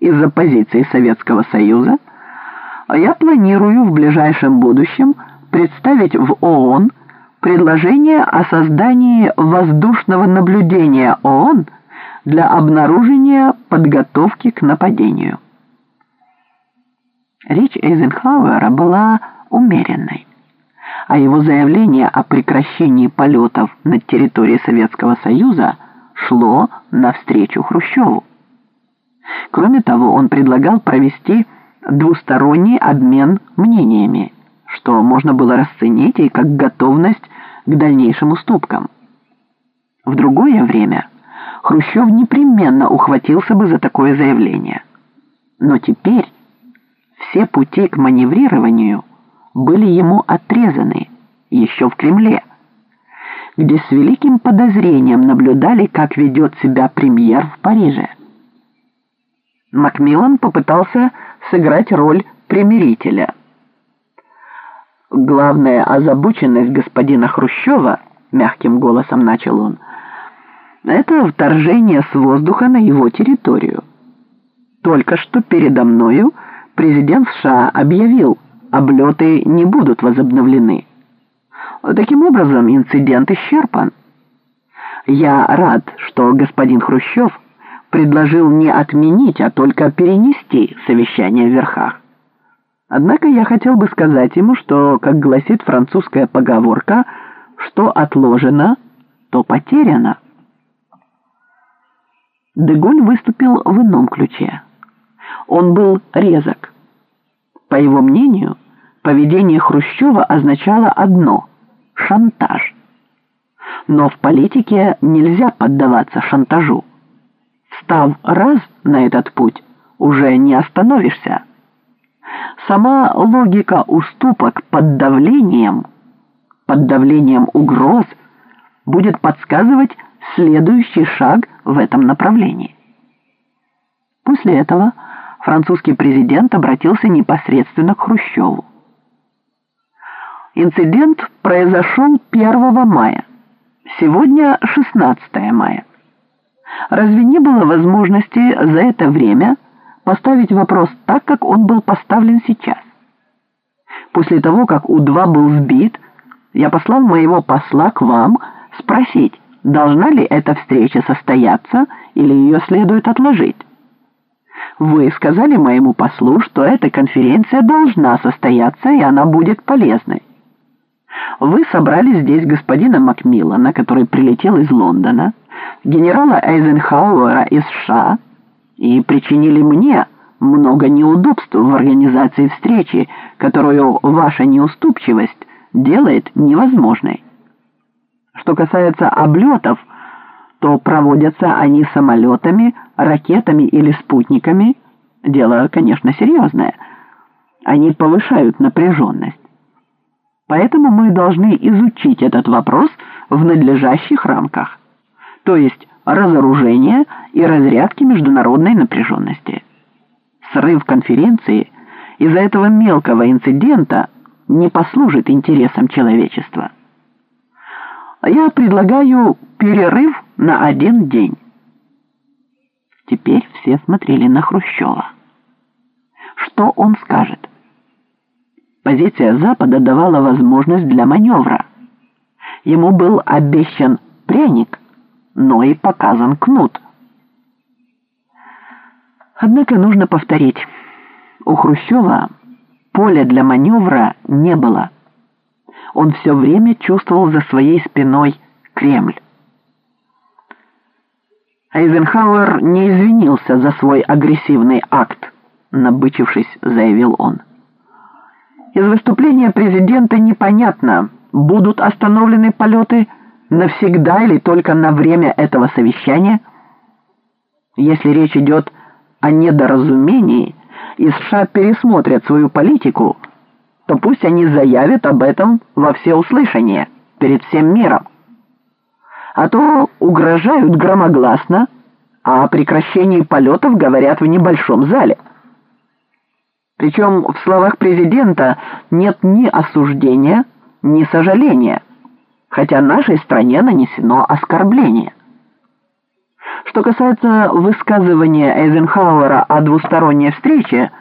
из-за позиции Советского Союза, я планирую в ближайшем будущем представить в ООН предложение о создании воздушного наблюдения ООН для обнаружения подготовки к нападению. Речь Эйзенхауэра была умеренной, а его заявление о прекращении полетов над территорией Советского Союза шло навстречу Хрущеву. Кроме того, он предлагал провести двусторонний обмен мнениями, что можно было расценить и как готовность к дальнейшим уступкам. В другое время Хрущев непременно ухватился бы за такое заявление. Но теперь все пути к маневрированию были ему отрезаны еще в Кремле, где с великим подозрением наблюдали, как ведет себя премьер в Париже. Макмиллан попытался сыграть роль примирителя. «Главная озабоченность господина Хрущева», — мягким голосом начал он, — «это вторжение с воздуха на его территорию. Только что передо мною президент США объявил, облеты не будут возобновлены. Таким образом, инцидент исчерпан. Я рад, что господин Хрущев предложил не отменить, а только перенести совещание в верхах. Однако я хотел бы сказать ему, что, как гласит французская поговорка, что отложено, то потеряно. Деголь выступил в ином ключе. Он был резок. По его мнению, поведение Хрущева означало одно – шантаж. Но в политике нельзя поддаваться шантажу. Став раз на этот путь, уже не остановишься. Сама логика уступок под давлением, под давлением угроз, будет подсказывать следующий шаг в этом направлении. После этого французский президент обратился непосредственно к Хрущеву. Инцидент произошел 1 мая. Сегодня 16 мая. Разве не было возможности за это время поставить вопрос так, как он был поставлен сейчас? После того, как У-2 был сбит, я послал моего посла к вам спросить, должна ли эта встреча состояться или ее следует отложить. Вы сказали моему послу, что эта конференция должна состояться, и она будет полезной. Вы собрали здесь господина Макмиллана, который прилетел из Лондона, генерала Эйзенхауэра из США, и причинили мне много неудобств в организации встречи, которую ваша неуступчивость делает невозможной. Что касается облетов, то проводятся они самолетами, ракетами или спутниками. Дело, конечно, серьезное. Они повышают напряженность. Поэтому мы должны изучить этот вопрос в надлежащих рамках, то есть разоружение и разрядки международной напряженности. Срыв конференции из-за этого мелкого инцидента не послужит интересам человечества. Я предлагаю перерыв на один день. Теперь все смотрели на Хрущева. Что он скажет? Позиция Запада давала возможность для маневра. Ему был обещан пряник, но и показан кнут. Однако нужно повторить, у Хрущева поля для маневра не было. Он все время чувствовал за своей спиной Кремль. Айзенхауэр не извинился за свой агрессивный акт, набычившись, заявил он. Из выступления президента непонятно, будут остановлены полеты навсегда или только на время этого совещания. Если речь идет о недоразумении, и США пересмотрят свою политику, то пусть они заявят об этом во всеуслышание перед всем миром. А то угрожают громогласно, а о прекращении полетов говорят в небольшом зале. Причем в словах президента нет ни осуждения, ни сожаления, хотя нашей стране нанесено оскорбление. Что касается высказывания Эйзенхауэра о двусторонней встрече,